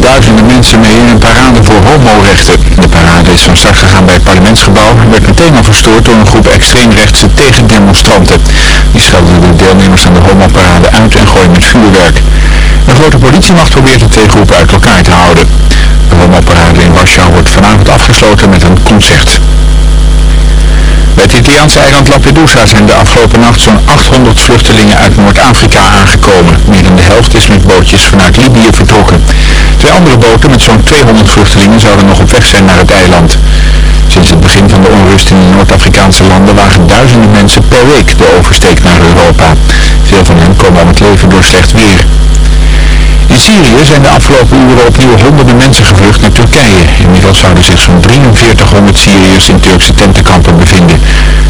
duizenden mensen mee in een parade voor homorechten. De parade is van start gegaan bij het parlementsgebouw en werd meteen al verstoord door een groep extreemrechtse tegendemonstranten. Die schelden de deelnemers aan de homoparade uit en gooien met vuurwerk. Een grote politiemacht probeert de twee groepen uit elkaar te houden. De homoparade in Warschau wordt vanavond afgesloten met een concert. Bij het Italiaanse eiland Lampedusa zijn de afgelopen nacht zo'n 800 vluchtelingen uit Noord-Afrika aangekomen. Meer dan de helft is met bootjes vanuit Libië vertrokken. Twee andere boten met zo'n 200 vluchtelingen zouden nog op weg zijn naar het eiland. Sinds het begin van de onrust in de Noord-Afrikaanse landen wagen duizenden mensen per week de oversteek naar Europa. Veel van hen komen om het leven door slecht weer. In Syrië zijn de afgelopen uren opnieuw honderden mensen gevlucht naar Turkije. Inmiddels zouden zich zo'n 4300 Syriërs in Turkse tentenkampen bevinden.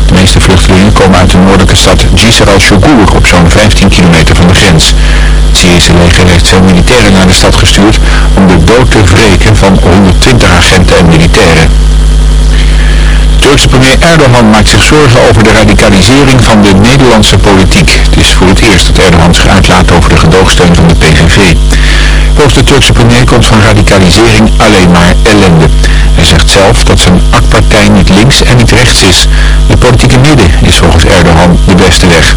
De meeste vluchtelingen komen uit de noordelijke stad Jisr al-Shugur op zo'n 15 kilometer van de grens. Het Syrische leger heeft veel militairen naar de stad gestuurd om de dood te wreken van 120 agenten en militairen. Turkse premier Erdogan maakt zich zorgen over de radicalisering van de Nederlandse politiek. Het is voor het eerst dat Erdogan zich uitlaat over de gedoogsteun van de PVV. Volgens de Turkse premier komt van radicalisering alleen maar ellende. Hij zegt zelf dat zijn AK-partij niet links en niet rechts is. De politieke midden is volgens Erdogan de beste weg.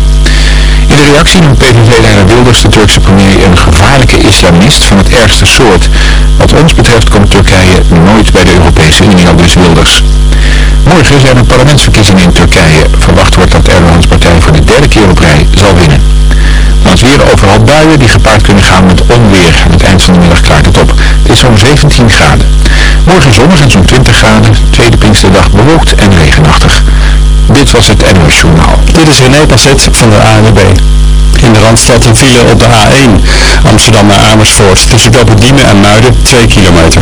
In de reactie noemt PVV-leider Wilders de Turkse premier een gevaarlijke islamist van het ergste soort. Wat ons betreft komt Turkije nooit bij de Europese Unie, al dus Wilders. Morgen zijn er parlementsverkiezingen in Turkije. Verwacht wordt dat Erdogans partij voor de derde keer op rij zal winnen. Dan is weer overal buien die gepaard kunnen gaan met onweer. Aan het eind van de middag klaart het op. Het is zo'n 17 graden. Morgen zonnig en zo'n 20 graden. Tweede Pinksterdag bewolkt en regenachtig. Dit was het NOS Journaal. Dit is René Passet van de ANWB. In de Randstad een file op de A1 Amsterdam naar Amersfoort tussen Diemen en Muiden 2 kilometer.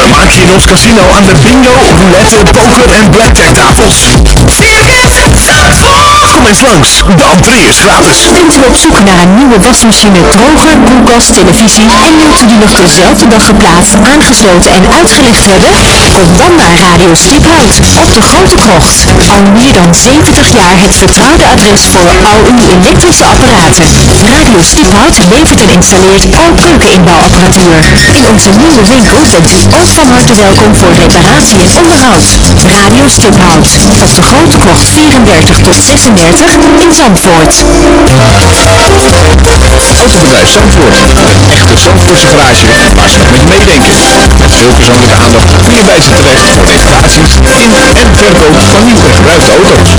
Vermaak je in ons casino aan de bingo, roulette, poker en blackjack tafels. Kom eens langs, de entree is gratis. Bent u op zoek naar een nieuwe wasmachine, droger, koelkast, televisie en wilt u die nog dezelfde dag geplaatst, aangesloten en uitgelicht hebben? Kom dan naar Radio Stiphout op de Grote Krocht. Al meer dan 70 jaar het vertrouwde adres voor al uw elektrische apparaten. Radio Stiphout levert en installeert al keukeninbouwapparatuur. In onze nieuwe winkel bent u van harte welkom voor reparatie en onderhoud. Radio Stiphout Grote Krocht 34 tot 36 in Zandvoort. Autobedrijf Zandvoort. Een echte Zandvoortse garage waar ze nog met meedenken. Met veel persoonlijke aandacht kun je bij ze terecht voor reparaties in en verkoop van nieuw en gebruikte auto's.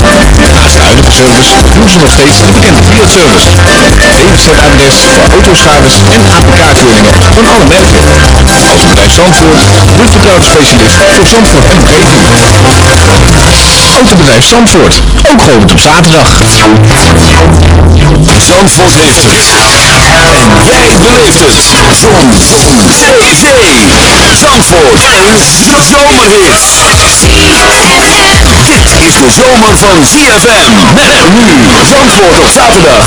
Naast de huidige service doen ze nog steeds de bekende Fiat-service. DWZ-adres voor autoschades en APK-keuringen van alle merken. Autobedrijf Zandvoort, dit vertrouwensspecialist voor Zandvoort en omgeving. Autobedrijf Zandvoort. Ook gewoon op zaterdag. Zandvoort heeft het. En jij beleeft het. Zon. Zee. Zandvoort. En zomerhit. Dit is de zomer van ZFM. Met nu. Zandvoort op zaterdag.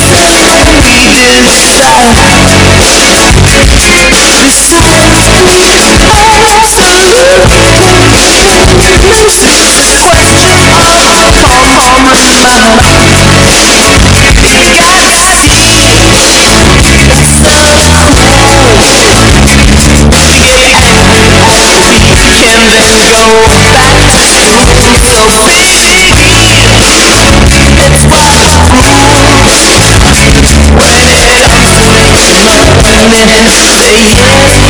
een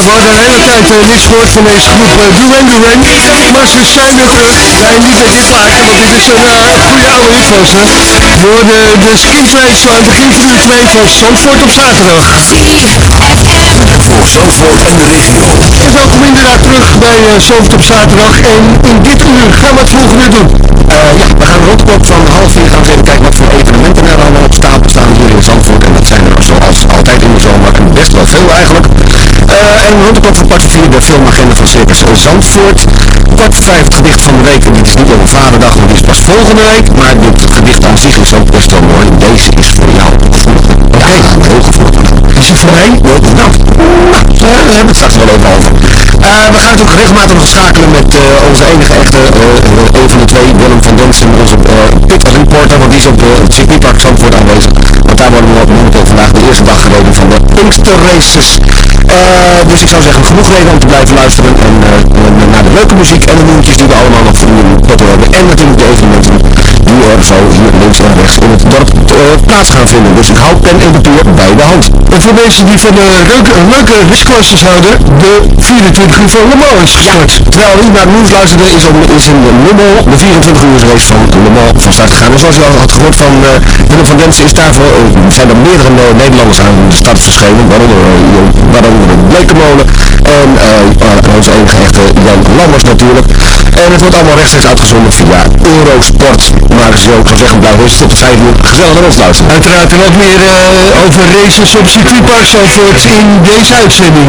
hele tijd uh, niks gehoord van deze groep uh, Duran Duran. Maar ze zijn er terug. Nee, niet een hit maken, want dit is een uh, goede oude. Je hoorde de het begin van uur 2 van Zandvoort op zaterdag. Voor Zandvoort en de regio. En welkom inderdaad terug bij uh, Zandvoort op zaterdag. En in dit uur gaan we het volgende doen. ja, we gaan rond de klok van half vier gaan we even kijken wat voor evenementen er allemaal op stapel staan hier in Zandvoort. En dat zijn er zoals altijd in de zomer best wel veel eigenlijk. Uh, en rond de klok van kwart voor vier de filmagenda van Circus Zandvoort. Kwart voor vijf het gedicht van de week. En dit is niet over vaderdag, want die is pas volgende week. Maar dit gedicht aan zich is ook best wel mooi. Deze is voor jou. Oké, okay. ja, heel gevoelig. Is het voor mij? Nou, nou, hebben we het straks wel even over. Uh, we gaan natuurlijk regelmatig nog schakelen met uh, onze enige echte, een van de twee, Willem van Densen, onze pit reporter, want die is op het circuitpark Zandvoort aanwezig. Want daar worden we momenteel vandaag de eerste dag gereden van de Pinkster Races. Dus ik zou zeggen, genoeg reden om te blijven luisteren en naar de leuke muziek en de nieuwtjes die we allemaal nog voor u hebben. En natuurlijk de evenementen die er zo hier links en rechts in het dorp plaats gaan vinden. Dus ik hou pen en papier bij de hand. En voor mensen die van de leuke, leuke houden, de 24 uur van Le Mans is gestart. Terwijl u naar het nieuws luisterde, is, om, is in Le Mans de 24 uur race van Le Mans van start gegaan. En zoals u al had gehoord van uh, Willem van Densen, is daarvoor, uh, zijn er meerdere Nederlanders aan de start verschenen, waaronder, uh, waaronder de Blekenmolen en uh, onze enige echte Jan Lammers natuurlijk. En het wordt allemaal rechtstreeks uitgezonden via Eurosport. Maar ze ook gezegd, zeggen, blijf eens tot de 5 uur gezellig naar ons luisteren. Uiteraard en wat meer over races op circuitpark Zandvoort in deze uitzending.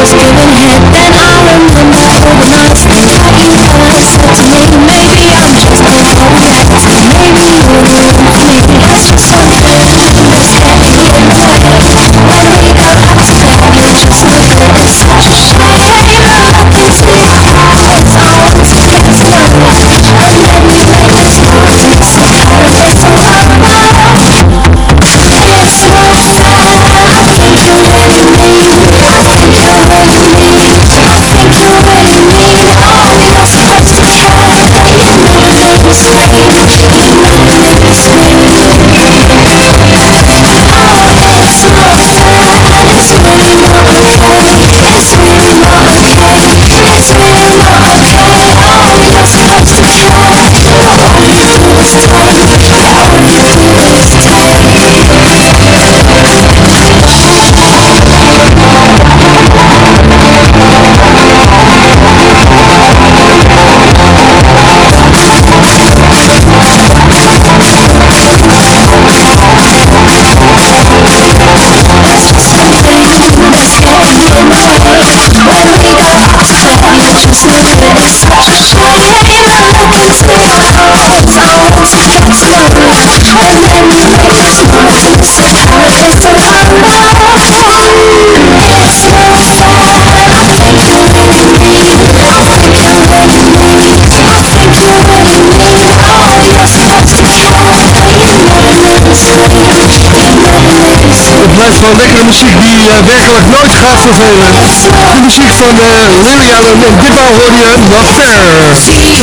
Jesus. Gewoon lekkere muziek die uh, werkelijk nooit gaat vervelen. De muziek van uh, Lily Allen en ditmaal hoor je The Fair.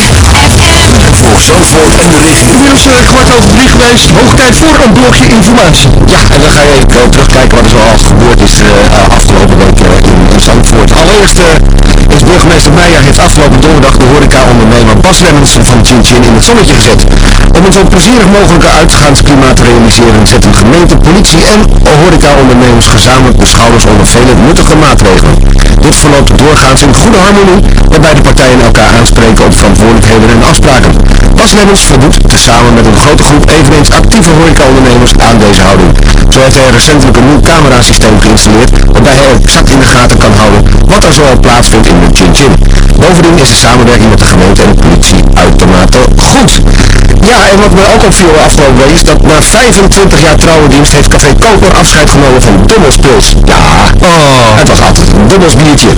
Voor Zandvoort en de regio. Inmiddels uh, kwart over drie geweest, hoog tijd voor een blokje informatie. Ja, en dan ga je even terugkijken wat er zoal gebeurd is afgelopen week in Zandvoort. Allereerst is burgemeester Meijer heeft afgelopen donderdag de horeca-ondernemer Bas Lemmens van In het zonnetje gezet. Om een zo plezierig mogelijke uitgaansklimaat te realiseren zetten gemeente, politie en horeca-ondernemers gezamenlijk de schouders onder vele nuttige maatregelen. Dit verloopt doorgaans in goede harmonie, waarbij de partijen elkaar aanspreken op verantwoordelijkheden en afspraken. Bas Lemmens voldoet samen met een grote groep eveneens actieve horeca-ondernemers aan deze houding. Zo heeft hij recentelijk een nieuw camerasysteem geïnstalleerd, waarbij hij exact in de gaten kan houden wat er zoal plaatsvindt in de Chin Chin. Bovendien is de samenwerking met de gemeente en de politie uitermate goed. Ja, en wat mij ook opviel afgelopen week is dat na 25 jaar trouwendienst heeft Café Koper afscheid genomen van Dubbels Pils. Ja, oh, het was altijd een dubbels biertje.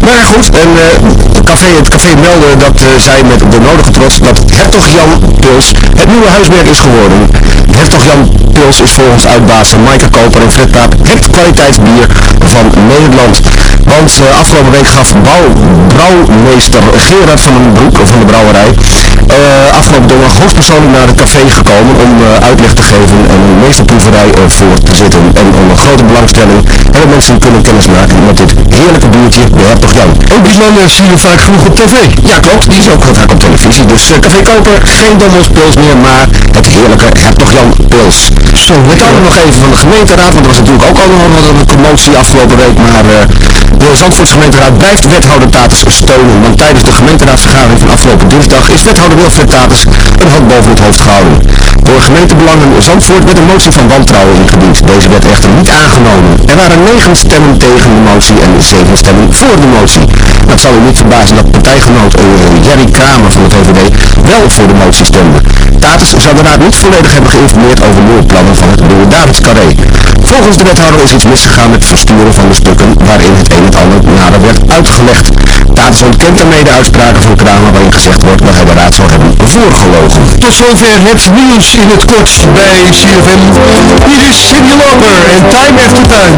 Maar goed, en uh, café, het café meldde dat uh, zij met de nodige trots dat Hertog Jan Pils het nieuwe huismerk is geworden. Hertog Jan Pils is volgens uitbazen Maaike Koper en Fred Paap het kwaliteitsbier van Nederland. Want uh, afgelopen week gaf bouw, brouwmeester Gerard van den Broek van de brouwerij afgelopen donderdag hoofdpersoonlijk naar het café gekomen om uitleg te geven en een meesterproeverij voor te zitten. En onder grote belangstelling en dat mensen kunnen kennismaken met dit heerlijke biertje, de Hertog Jan. Ook die man zie je vaak genoeg op tv. Ja, klopt. Die is ook heel vaak op televisie. Dus uh, Café Koper, geen Dommelspils meer, maar het heerlijke Hertog Jan Pils. Zo, we hadden nog even van de gemeenteraad, want er was natuurlijk ook al nog een commotie afgelopen week, maar uh, de Zandvoorts gemeenteraad blijft wethouder Tatus steunen, want tijdens de gemeenteraadsvergadering van afgelopen dinsdag is wethouder Wilfred Tatus een hand boven het hoofd gehouden. Door gemeentebelangen Zandvoort werd een motie van wantrouwen ingediend. Deze werd echter niet aangenomen. Er waren 9 stemmen tegen de motie en 7 stemmen voor de motie. Maar het zal u niet verbazen dat partijgenoot Jerry Kramer van de VVD wel voor de motie stemde. Tatus zou de raad niet volledig hebben geïnformeerd over de plannen van het Louis Davids Carré. Volgens de wethouder is iets misgegaan met het versturen van de stukken waarin het een en ander nader werd uitgelegd. Tatus ontkent daarmee de uitspraken van Kramer waarin gezegd wordt dat hij de hebben voorgelogen. Tot zover het nieuws in het kort bij CFM. Hier is Cindy en Time After Time.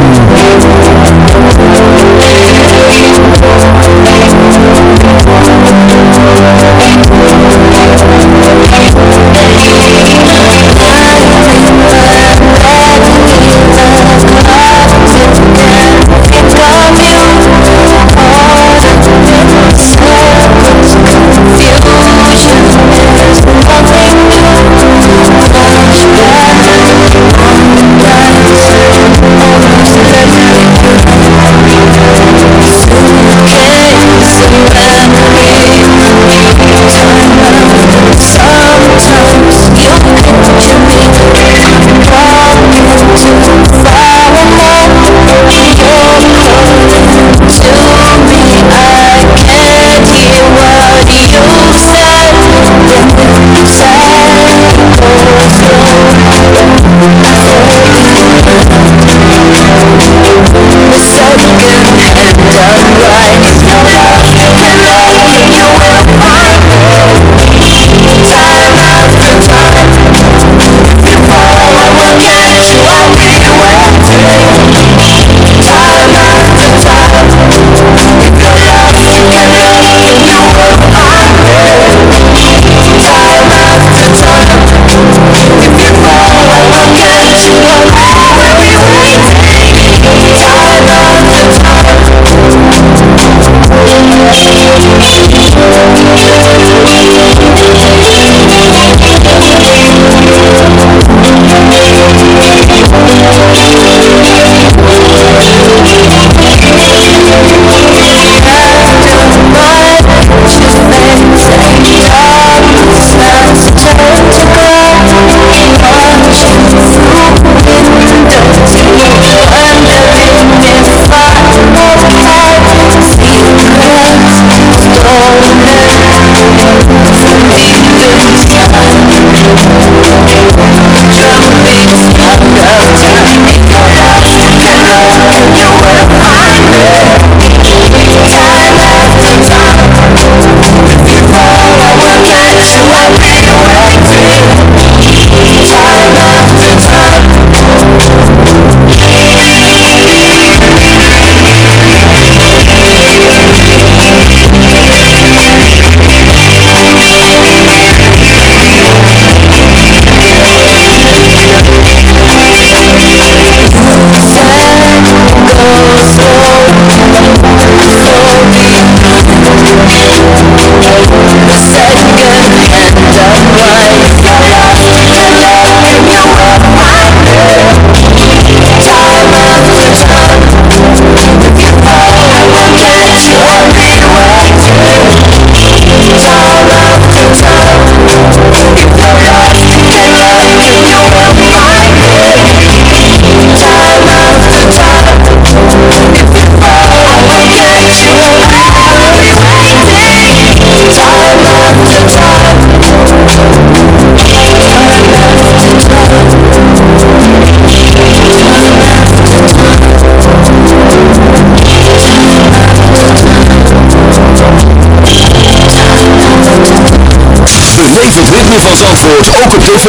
Ritme van Zandvoort ook op tv.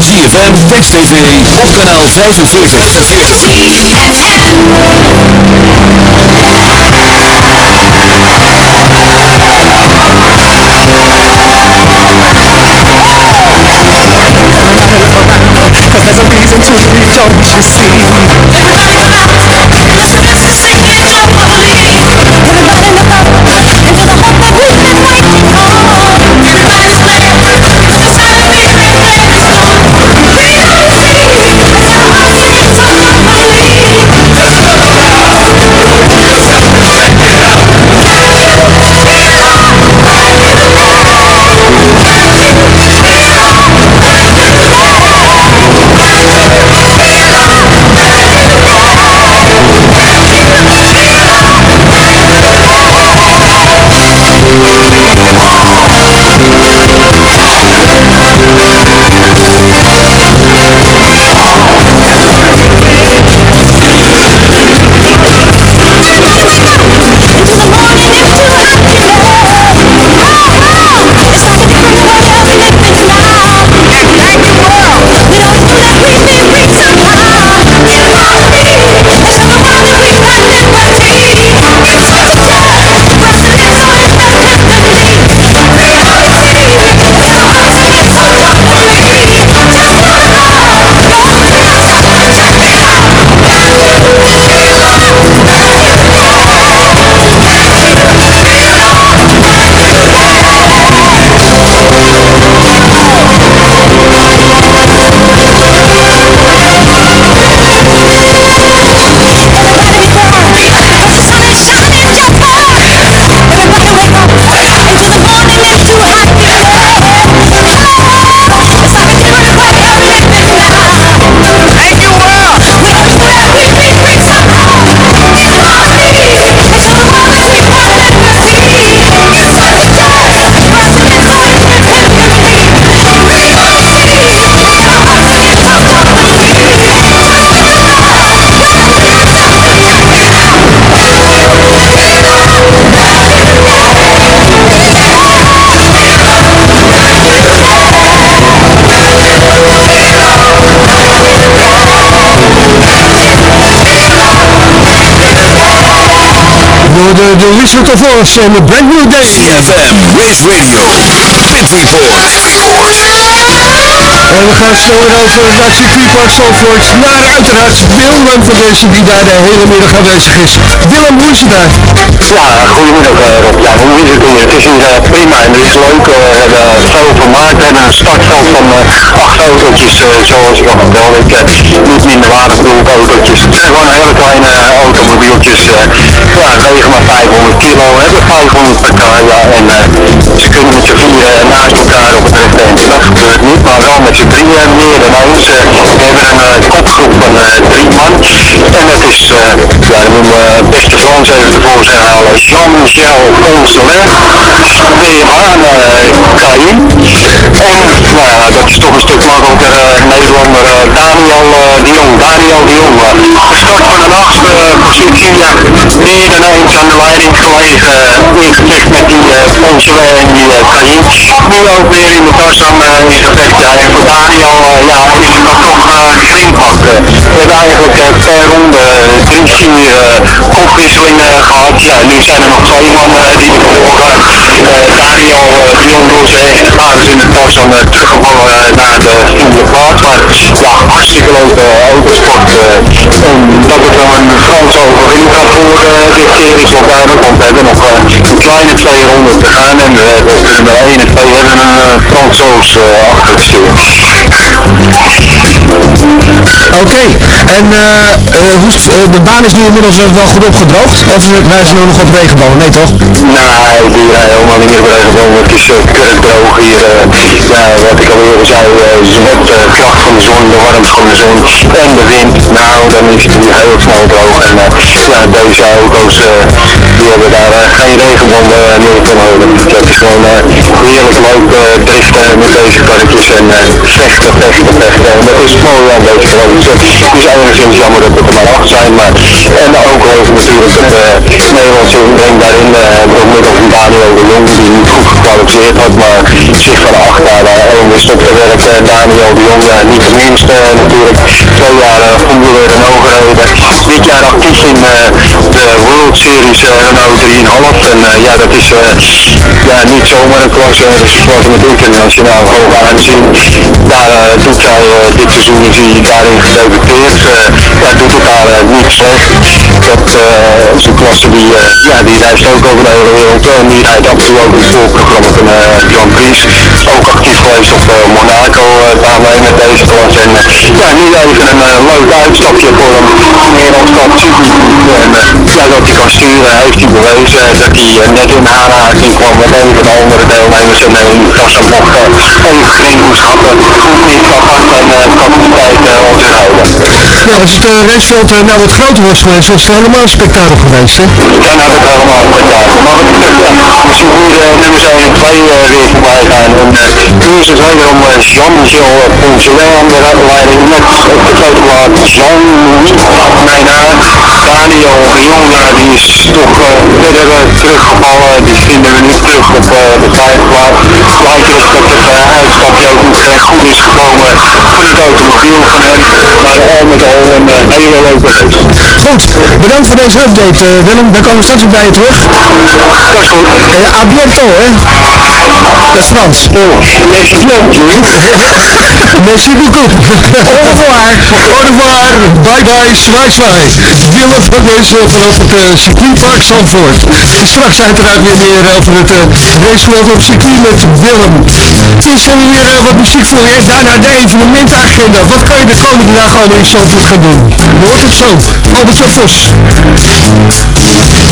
ZFM, Text TV, op kanaal 45. Cause there's a reason to be so hoorde de of Oz en de Brand New Day. CFM Race Radio, Pit Report. En we gaan zo naar circuitpark Zandvoort. Naar uiteraard Willem van die daar de hele middag aanwezig is. Willem, hoe is het daar? Ja, goedemiddag uh, Rob. Ja, hoe is het hier? Het is hier uh, prima en het is leuk. Uh, we hebben veel hebben een startveld van acht autootjes, zoals ik al vertelde. Ik, niet minder waterproof autootjes. Het zijn gewoon hele kleine automobieltjes. ja, wegen maar 500 kilo, hebben 500 pk. Ja, en ze kunnen met z'n vieren naast elkaar op het rechte Dat gebeurt niet, maar wel met z'n drieën meer dan eens. we hebben een kopgroep van drie man. En het is, ja, dan noemen we beste Frans even tevoorschijn halen. Jean-Michel Poncelin, BMH Kain. En nou ja, dat is toch een stuk makkelijker. Nederlander Daniel de Jong. Daniel de Jong. van een achtste positie. meer dan eens aan de leiding gelegen. ingevecht met die Poncelin en die Kain. Nu ook weer in de Tarzan ingevecht. Ja, en voor Daniel ja, is het dan toch geen pak. we hebben eigenlijk per ronde drie, vier kopwisselingen gehad. Nu zijn er nog twee mannen die uh, de Zijn echte vaders in de tas teruggevallen naar de plaats. Maar ja, hartstikke leuke autosport. en dat het dan een Franse overwinning gaat worden dit keer is wel duidelijk. Want we hebben nog een kleine twee ronden te gaan. En we hebben nummer 1 en 2 hebben een achter het stuur. Oké, en hoe, de baan is nu inmiddels wel goed opgedroogd? Of ze nou nog op regenboog? Nee toch? Nee, die rijden helemaal niet op regenboog. Het is uh, kurkdroog hier. Uh, ja, wat ik al eerder zei, uh, zwet, uh, kracht van de zon, de warmte van de zon en de wind. Nou, dan is het hier heel snel droog. En ja, deze auto's, die hebben daar geen regenbonden meer van nodig. Het is gewoon heerlijk leuk driften met deze karretjes en vechten, vechten, vechten. En dat is mooi een beetje. Het is enigszins jammer dat het er maar acht zijn, maar en ook leuk natuurlijk het uh, Nederlandse inbreng daarin, uh, door middel van Daniel de Jong, die niet goed gekwalificeerd had, maar zich van acht naar één op te werken. Daniel de Jong, uh, niet de minste natuurlijk, twee jaar uh, Formule Renault gereden. Dit jaar actief in de World Series Renault 3,5 en ja, dat is ja, niet zomaar een klasse, dat is klasse met internationaal hoog aanzien. Daar doet zij, dit seizoen is hij daarin gedebuteerd, ja, doet het daar niet slecht. Dat is een klasse die, ja, die reist ook over de hele wereld en die rijdt af en toe ook het voorprogramma van Grand Prix. Ook actief geweest op Monaco klasse. En ja, nu even een leuk uitstapje voor hem. Nederlands kampioen. En ja, dat hij kan sturen heeft hij bewezen dat hij net in aanraking kwam met een van de andere deelnemers en in de klasse nog even moedschappen. Goed niet apart en capaciteit onderhouden. Ja, als het uh, raceveld uh, nou wat groter was geweest, was het helemaal een spektakel geweest, hè? Dan had het helemaal een spektakel. Maar wat betreft, ja, we zien hier uh, nummers 1 en 2 uh, weer voorbij gaan. En uh, nu is het wederom uh, Jean-Michel Poncelet aan de leiding met op de grote plaat Jean-Louis Meijnaar. Daniel Jong, ja, die is toch verder teruggevallen. Die vinden we nu terug op de vijfde plaats. Lijkt erop dat het uitstapje ook niet echt goed is gekomen voor het automobiel van hem. Maar al met al een hele leuke race. Goed, bedankt voor deze update Willem. Dan komen we straks bij je terug. Dat is goed. A bientôt, hè? Dat is Frans. Merci beaucoup. Au revoir. Au revoir. Bye bye. Zwaai zwaai. Willem van deze vanaf het circuitpark Zandvoort. Straks uiteraard weer meer over het uh, raceveld op circuit met Willem. Hebben we weer uh, wat muziek voor je. Daarna de evenementenagenda. Wat kan je de komende dagen allemaal in Zandvoort gaan doen? Je hoort het zo. Albert Vos.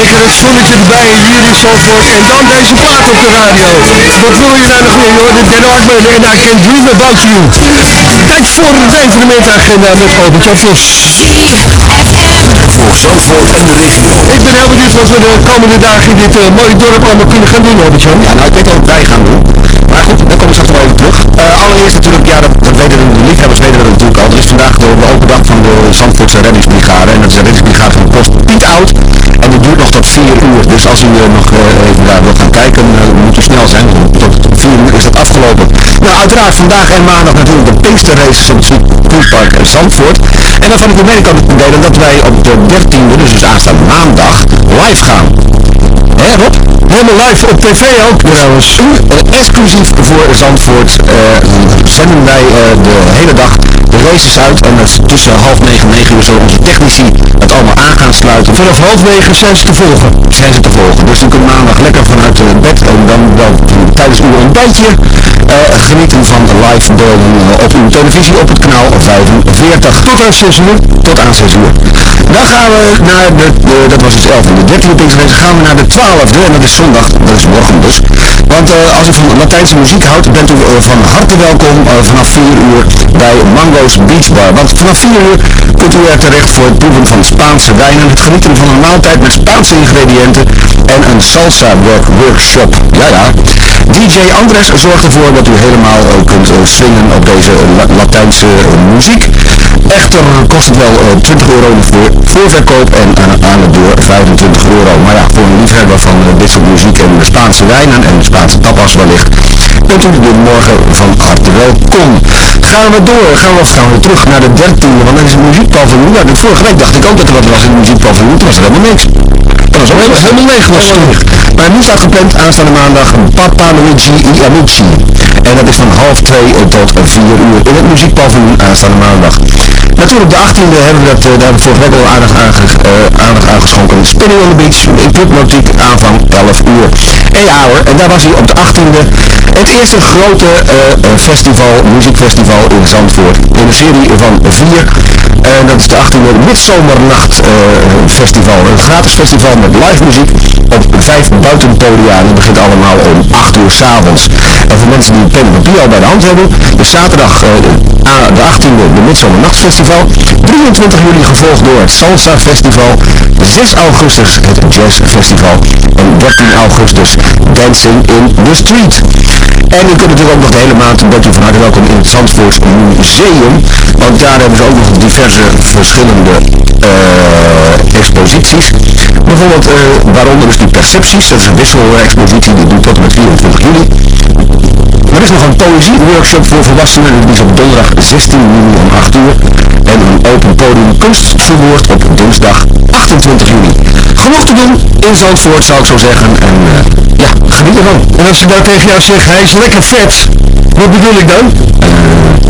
Lekker het zonnetje erbij hier in Zandvoort. En dan deze plaat op de radio. Wat wil je nou nog meer? Je hoort het Ben Hartman en I Can Dream About You. Tijd voor de evenementagenda met Albert-Jan Vos. Voor Zandvoort en de regio. Ik ben heel benieuwd wat we de komende dagen in dit eh, mooie dorp allemaal kunnen gaan doen, Albert-Jan. Ja, nou ik weet al wat wij gaan doen. Maar goed, daar kom ik straks wel even terug. Eh, allereerst natuurlijk, ja, dat, dat weten de liefhebbers weten dat natuurlijk al. Er is vandaag de, de open dag van de Zandvoortse reddingsbrigade. En dat is de reddingsbrigade van Post Piet Oud. En die duurt nog tot 4 uur. Dus als u eh, nog eh, even daar wilt gaan kijken, eh, moet u snel zijn. Tot 4 uur is dat afgelopen. Nou, uiteraard vandaag en maandag natuurlijk de Pinksterraces op het circuitpark Zandvoort. En dan van ik u mee kan delen dat wij op de 13e, dus, dus aanstaande maandag, live gaan. Helemaal live op tv ook trouwens. Uh, exclusief voor Zandvoort uh, zenden wij uh, de hele dag de races uit. En tussen half negen en negen uur zullen onze technici het allemaal aan gaan sluiten. Vanaf half negen zijn ze te volgen. Zijn ze te volgen. Dus u kunt maandag lekker vanuit het bed en dan wel tijdens uw ontbijtje genieten van de live beelden op uw televisie op het kanaal 45. Tot aan 6 uur. Tot aan 6 uur. Dan gaan we naar de, dat was dus 11 en de 13e Pinksterrace, gaan we naar de 12e en dat is zondag, dat is morgen dus. Want uh, als u van Latijnse muziek houdt, bent u uh, van harte welkom uh, vanaf 4 uur bij Mango's Beach Bar. Want vanaf 4 uur kunt u er terecht voor het proeven van Spaanse wijnen, het genieten van een maaltijd met Spaanse ingrediënten en een salsa work workshop. Ja ja. DJ Andres zorgt ervoor dat u helemaal kunt swingen op deze Latijnse muziek. Echter kost het wel 20 euro voor voorverkoop en aan de deur 25 euro. Maar ja, voor een liefhebber van dit soort muziek en de Spaanse wijnen en de Spaanse tapas wellicht, u er morgen van harte welkom. Gaan we door, gaan we, gaan we terug naar de 13e, want dat is een muziekpaviljoen. Nou, vorige week dacht ik ook dat er wat was in het muziekpaviljoen, toen was er helemaal niks. Dat was helemaal, helemaal leeg, was leeg. Maar nu staat gepland aanstaande maandag Papa Luigi i Amici. En dat is van half 2 tot 4 uur in het muziekpaviljoen aanstaande maandag. Natuurlijk de 18e hebben we dat, uh, daar vorige week al aandacht, aange, uh, aangeschonken. Spinning on the Beach, Clubnotiek, aanvang 11 uur. En ja hoor, en daar was hij op de 18e het eerste grote uh, festival, muziekfestival in Zandvoort. In een serie van vier. En dat is de 18e Midzomernacht festival. Een gratis festival met live muziek op vijf buitenpodia. En dat begint allemaal om 8 uur s'avonds. En voor mensen die pen en papier al bij de hand hebben, de zaterdag de 18e de Midzomernachtfestival. 23 juli gevolgd door het Salsa Festival. 6 augustus het Jazz Festival. En 13 augustus Dancing in the Street. En u kunt natuurlijk ook nog de hele maand, bent u van harte welkom in het Zandvoort Museum. Want daar hebben ze ook nog diverse verschillende uh, exposities. Bijvoorbeeld, uh, waaronder dus die Percepties, dat is een wisselexpositie, die doet tot en met 24 juli. Er is nog een poëzieworkshop voor volwassenen, die is op donderdag 16 juli om 8 uur. En een open podium kunst verwoord op dinsdag 28 juli. genoeg te doen in Zandvoort zou ik zo zeggen. En eh, ja, geniet ervan. En als ik nou tegen jou zeg, hij is lekker vet. Wat bedoel ik dan?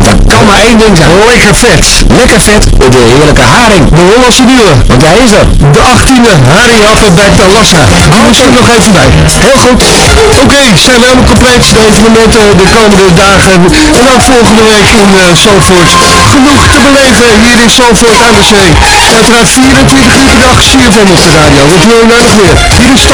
dat kan maar één ding zijn. Lekker vet. Lekker vet, de heerlijke haring. De Hollandse nieuwe. Want hij is er. De 18e haringhappen bij Talassa. Die is er nog even bij. Heel goed. Oké, zijn we helemaal compleet. De evenementen de komende dagen. En ook volgende week in uh. Genoeg te beleven hier in Zandvoort aan de zee. Uiteraard 24 uur per dag CFM op de radio. Wat wil je nou nog? Hier is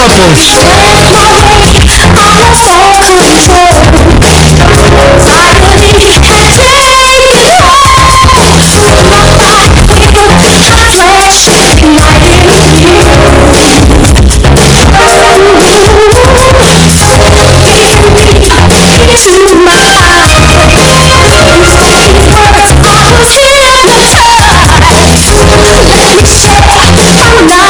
I'm not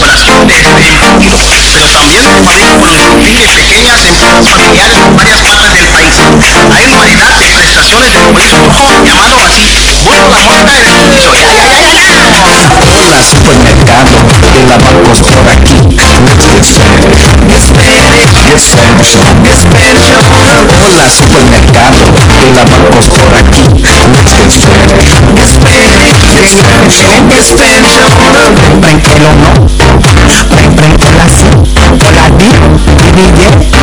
de este estilo. Pero también con varias multifamilias, pequeñas empresas familiares en varias ciudades del país. A él no llegar las prestaciones por puesto trabajo llamado así. Vuelvo la vuelta del servicio ya. Hola supermercado, el abacos por aquí. Hola supermercado, el abacos por aquí. Spanish Get Spanish Ven que lo no Ven, ven, hola sí Hola di Di, di,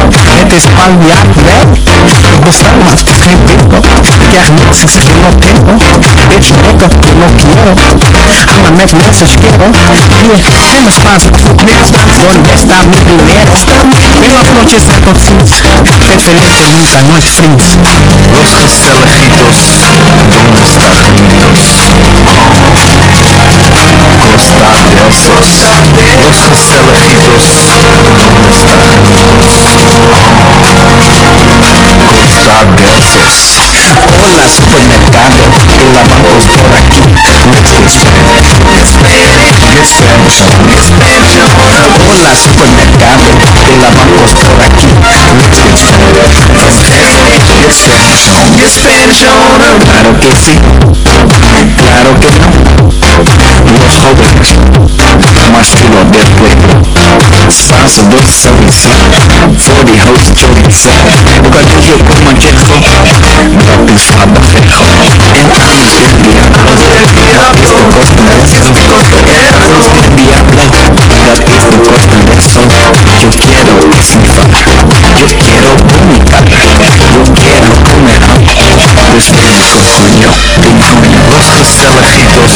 Het is paljaar wel. Ik bestel maar geen bingo. Krijg niks, ik zeg no pingo. Bitch, nigga, no quiero. Ama met mensen schero. Hier, en mijn Spaanse groep. Donde está mi dinero? Buenas noches a todos. Excelente, nunca no es friends. Los que sí. Claro que no. Los jóvenes, más chulo del pueblo. Salsa de chorizo. Voor die hoofd con manchejo. Dat is fabajejo. En alles el diablo. Dat is de costa de eso. Alles el diablo. Dat is de costa Sueño de insomnio. Dos restaurancitos.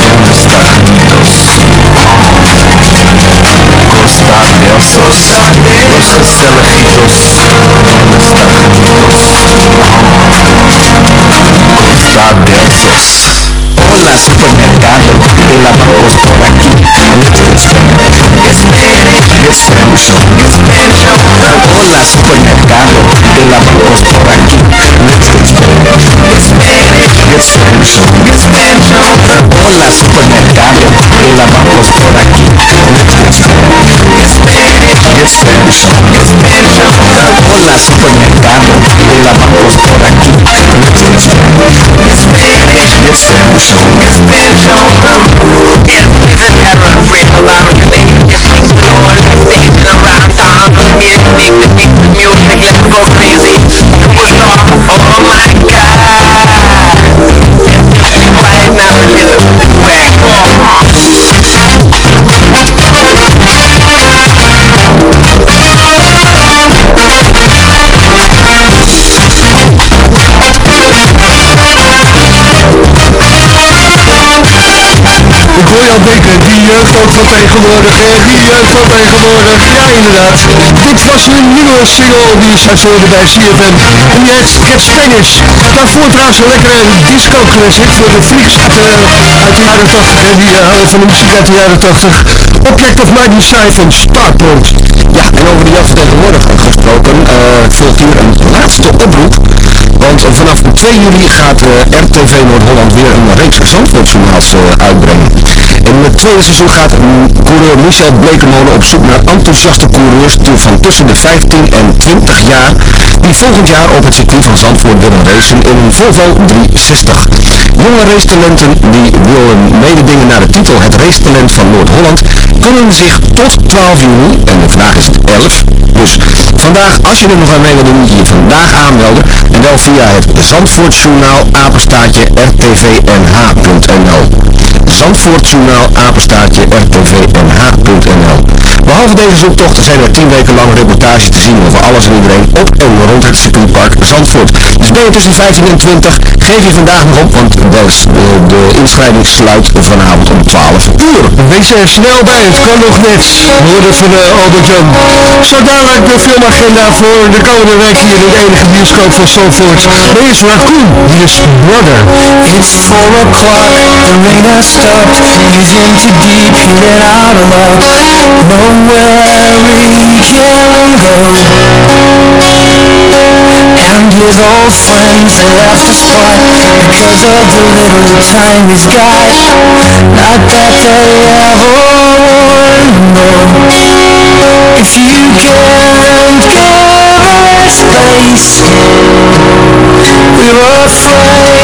Dos restaurantitos. Costa de Hola supermercado, el lavamos por aquí. Hola supermercado, la lavamos por aquí. Hola supermercado, el por aquí. Jeugd ook van tegenwoordig, die. Ja, inderdaad. Dit was hun nieuwe single, die hoorde bij CFM. En die heet Cat Spanish. Daarvoor trouwens een lekkere disco classic voor de freaks uit, eh, de jaren 80. Hè? Die uh, houden van de muziek uit de jaren 80. Object of My Desire van. Ja, en over de jeugd tegenwoordig gesproken, eh volgt hier een laatste oproep. Want vanaf 2 juli gaat eh, RTV Noord-Holland weer een reeks Zandvoortjournaals eh, uitbrengen. In het tweede seizoen gaat coureur Michel Blekemolen op zoek naar enthousiaste coureurs van tussen de 15 en 20 jaar die volgend jaar op het circuit van Zandvoort willen racen in een Volvo 360. Jonge racetalenten die willen mededingen naar de titel Het Racetalent van Noord-Holland kunnen zich tot 12 juni, en vandaag is het 11, dus vandaag, als je er nog aan mee moet je je vandaag aanmelden en wel het Zandvoortjournaal apenstaartje rtvnh.nl Zandvoortjournaal apenstaartje rtvnh.nl Behalve deze zoektochten zijn er 10 weken lang reportages te zien over alles en iedereen op en rond het circuitpark Zandvoort. Dus ben je tussen 15 en 20, geef je vandaag nog op, want de, de, de inschrijving sluit vanavond om 12 uur. Wees er snel bij, het kan nog net. We het van uh, Albert Jan. Zo dadelijk de filmagenda voor de komende week hier in de enige bioscoop van Zandvoort. Maar eerst Raccoon, hier is Brother. It's four o'clock, the rain has stopped He's in too deep, feeling out of luck Nowhere he can go. And his old friends they left the spot. Because of the little time he's got Not that they ever know If you can't give it space we're afraid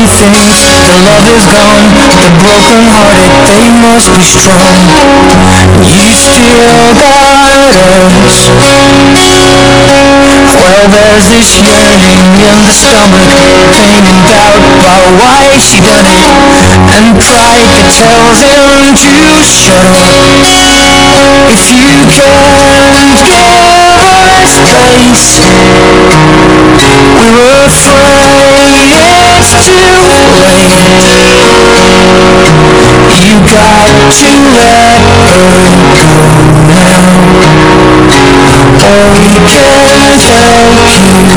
is gone The broken hearted, they must be strong You still got us. Well, there's this yearning in the stomach Pain and doubt about why she done it. And pride that tells him to shut up. If you can't give us place We're afraid it's too late You got to let her go now Or we can't help you,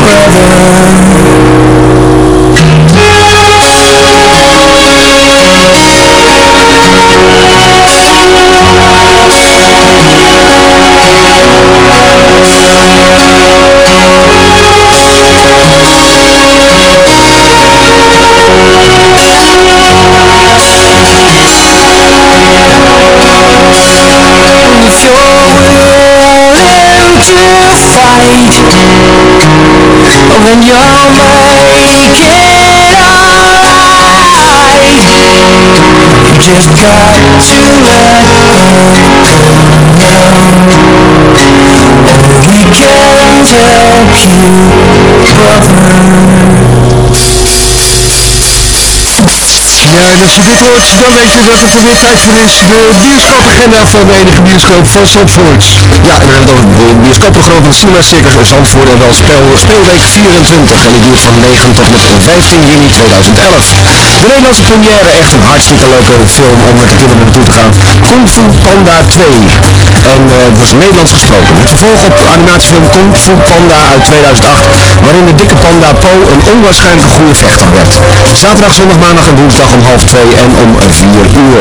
brother Then you'll make it alright You just got to let go. Now Or we can't help you, brother En als je dit hoort, dan weet je dat het er weer tijd voor is. De bioscoopagenda van de enige bioscoop van Zandvoort. Ja, en we hebben het over de bioscoopprogramma van Cinema Circus Zandvoort en wel speel, speelweek 24. En die duurt van 9 tot met 15 juni 2011. De Nederlandse première, echt een hartstikke leuke film om met de kinderen naartoe te gaan. Kung Fu Panda 2. En uh, het was Nederlands gesproken. Het vervolg op de animatiefilm Kung Fu Panda uit 2008, waarin de dikke panda Po een onwaarschijnlijk goede vechter werd. Zaterdag, zondag, maandag en woensdag om half 2 en om 4 uur.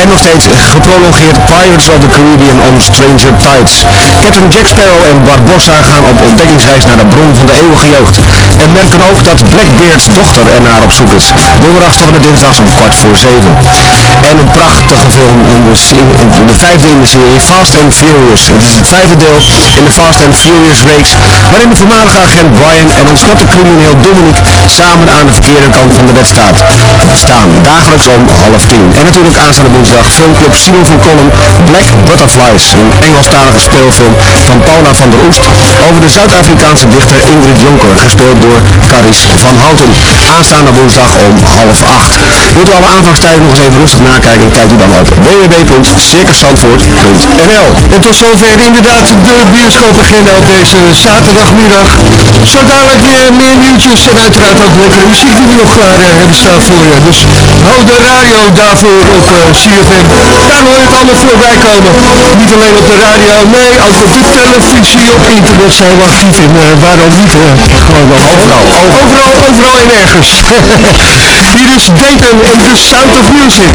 En nog steeds geprolongeerd Pirates of the Caribbean on Stranger Tides. Captain Jack Sparrow en Barbossa gaan op ontdekkingsreis naar de bron van de eeuwige jeugd. En merken ook dat Blackbeard's dochter ernaar op zoek is. Donderdag tot en met dinsdag om kwart voor 7. En een prachtige film, in de, de vijfde in de serie Fast and Furious. Het is het vijfde deel in de Fast and Furious reeks, waarin de voormalige agent Brian en ontsnapte crimineel Dominic samen aan de verkeerde kant van de wet staat. Staan dagelijks om half tien. En natuurlijk aanstaande woensdag filmclub Simon van Kolm Black Butterflies, een Engelstalige speelfilm van Paula van der Oest over de Zuid-Afrikaanse dichter Ingrid Jonker, gespeeld door Caris van Houten. Aanstaande woensdag om half acht. Wilt u alle aanvangstijden nog eens even rustig nakijken, kijkt u dan op www.circuszandvoort.nl En tot zover inderdaad de bioscoopagenda op deze zaterdagmiddag. Zo dadelijk weer meer nieuwtjes en uiteraard ook lekkere muziek die we nog klaar hebben staan voor je. Dus Hou de radio daarvoor op eh, CFM. Daar hoor je het allemaal voorbij komen. Niet alleen op de radio, nee, ook op de televisie, op internet zijn we actief in. waarom niet? Eh, eh? gewoon overal. Overal, overal en ergens. Hier is Denton en dus Sound of Music.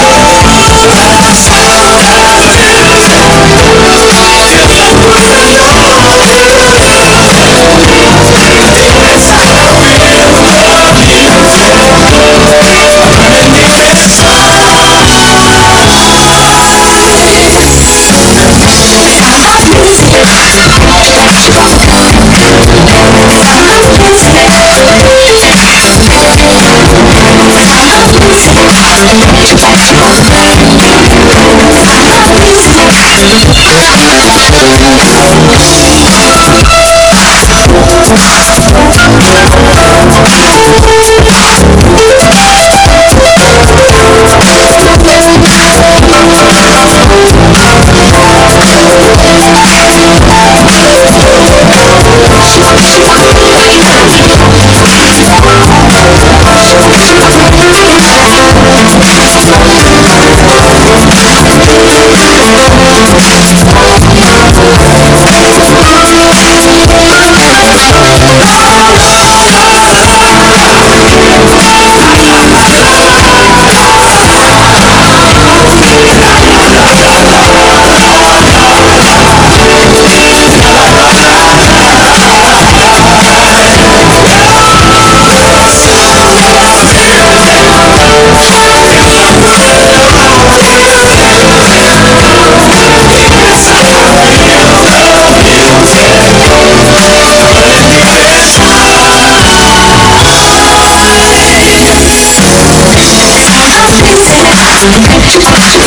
Thank you.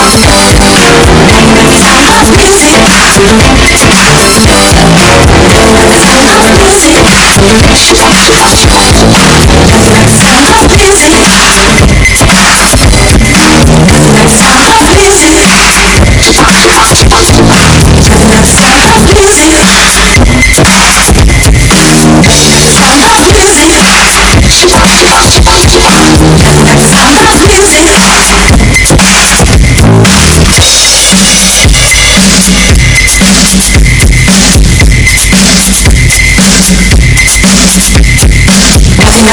Thank you.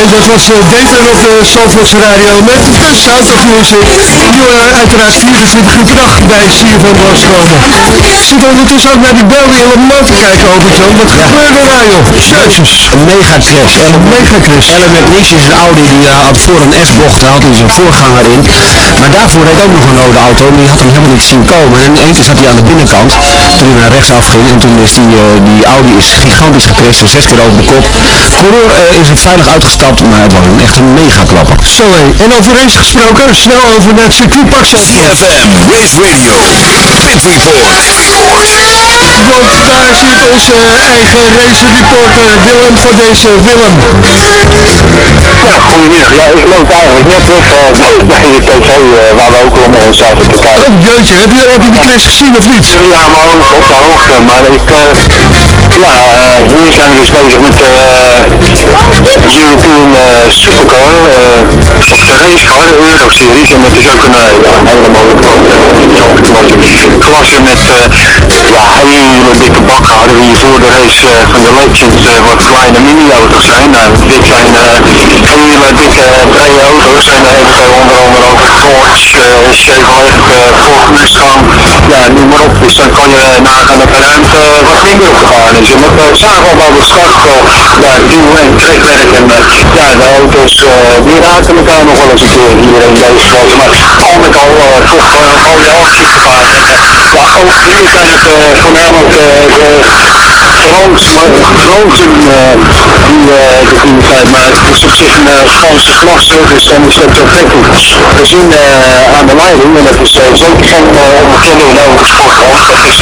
En dat was beter op de Zandvoorts Radio met of Music. Die we uiteraard 24 uur per dag bij CFM langskomen. Zit ondertussen ook naar die België motor kijken, Albert-Jan. Wat gebeurde daar, joh? Jezus. Een mega crash. En Een mega crash. Element Niche is een Audi die uh, had voor een S-bocht, had hij zijn voorganger in. Maar daarvoor reed ook nog een rode auto en die had hem helemaal niet zien komen. En ineens zat hij aan de binnenkant, toen hij naar rechts afging. En toen is die, uh, die Audi is gigantisch gecrashed, zes keer over de kop. Coureur uh, is er veilig uitgestapt, maar het was een echt een mega klapper. Zo hé. En over race gesproken, snel over naar het circuitpark. CFM Race Radio, Pit Report. Want daar zit onze eigen race reporter Willem voor deze Willem. Ja, goedemiddag. Ja, ik loop eigenlijk net terug uh, bij de tv uh, waar we ook allemaal zaten te kijken. Oh jeetje, heb je, heb je die crash gezien of niet? Ja, maar ook op de hoogte. Maar ik, uh, ja, hier zijn we dus bezig met de European Supercar, de racecar, de Euro-series. En dat is ook een, hele mooie klasse met ja, hele dikke we hier voor de race van de Legends wat kleine mini-auto's zijn. Nou, dit zijn hele dikke brede auto's en dan hebben ze onder andere ook Ford, uh, Chevrolet, Ford Mustang, ja noem maar op. Dus dan kan je nagaan dat de ruimte wat minder opgegaan is. En dat uh, zagen we al bij de start, ja, duw- en trekwerk en ja, de auto's die raken elkaar nog wel eens een keer hier in deze klas. Maar al met al toch een mooie actie gevaar. Ja, ook hier zijn het voornamelijk de grootste, grootste die de team zijn, maar het is op zich een Franse klasse, dus dan is dat gek. We zien aan de leiding, en dat is zeker geen onbekende in elke sportland, dat is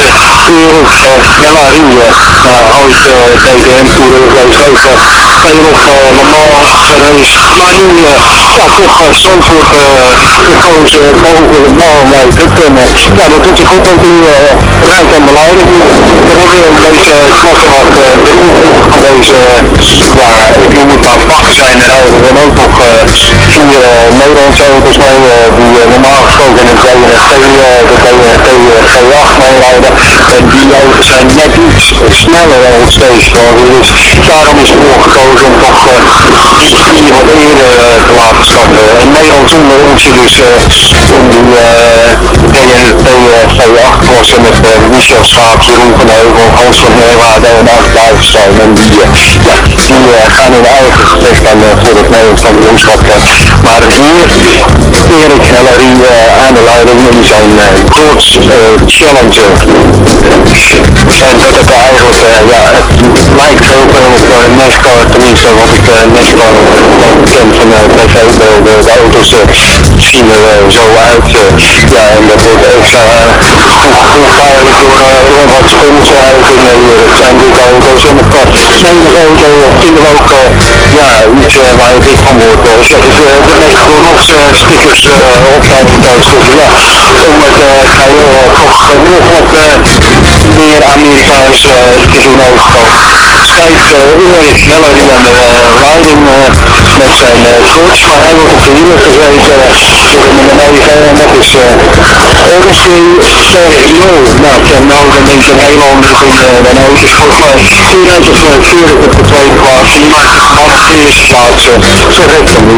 uh, ooit uh, DTM-toereur geweest, ook uh, veel op uh, Le Mans geweest, maar nu ja, toch Zandvoort uh, gekozen boven mee te kunnen. Ja, dat doet hij goed, uh, rijdt aan de leiding. We hebben in deze klasse wat uh, deze, ja, ik het maar pakken zijn er eigenlijk dan ook nog vier Nederlandse auto's mee die normaal gesproken in een DNT, uh, de uh, G8 meerijden. En die auto's zijn net iets sneller nog steeds daarom is voor gekozen om toch uh, wat eerder uh, te laten starten. En Nederland zonder ons dus uh, in die DNT G8 klasse met Michel Schaap, Jeroen van Heuvel, Hans van Heerwaarde en Art Duivenstein. En die, ja, die gaan in eigen gevecht aan voor het Nederlands kampioenschap. Maar hier, Erik Hellery uh, aan de leiding, die zijn uh, uh, Challenger. En dat het eigenlijk, ja, het lijkt veel op NASCAR, tenminste wat ik NASCAR ken van tv, de, auto's uh, zien er zo uit. ja, en dat wordt extra gevaarlijk door wat sponsoruitingen hier. Het zijn dit auto's en pad. Zijn de auto ook ja, iets waar je dik van wordt. Dus dat is de meest gewoon nog stickers op. Dus ja, om het geheel toch nog meer Amerikaans te doen overkomen. Schijnt Ulrich sneller in de riding met zijn shorts, maar hij wordt op de hielen gezeten door de 9 en dat is Odyssey Sergio. Nou, nou, dan denk je een hele andere in de Nootjes. Volgens mij vier uit of vier op de tweede plaats. Die gewoon op de eerste plaats. Zo recht van de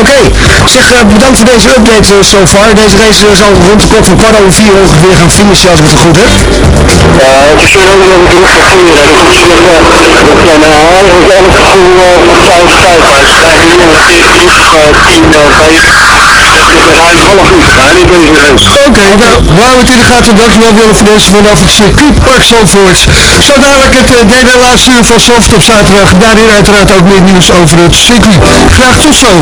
Oké, zeg bedankt voor deze update uh, so far. Deze race uh, zal rond de klok van kwart over vier ongeveer gaan finishen als ik het goed heb. Ja, is een nog tien uh, tien uh, Half uur. Maar niet deze race. Oké, nou, hou het in de gaten. Dankjewel Willem van Dessen vanaf het circuitpark Zandvoort. Zo dadelijk het uh, derde laatste uur van Zandvoort op zaterdag. Daarin uiteraard ook meer nieuws over het circuit. Graag tot zo.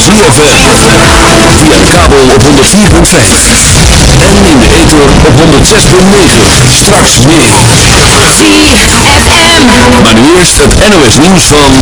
ZFM. Via de kabel op 104.5. En in de ether op 106.9. Straks meer. ZFM. Maar nu eerst het NOS nieuws van...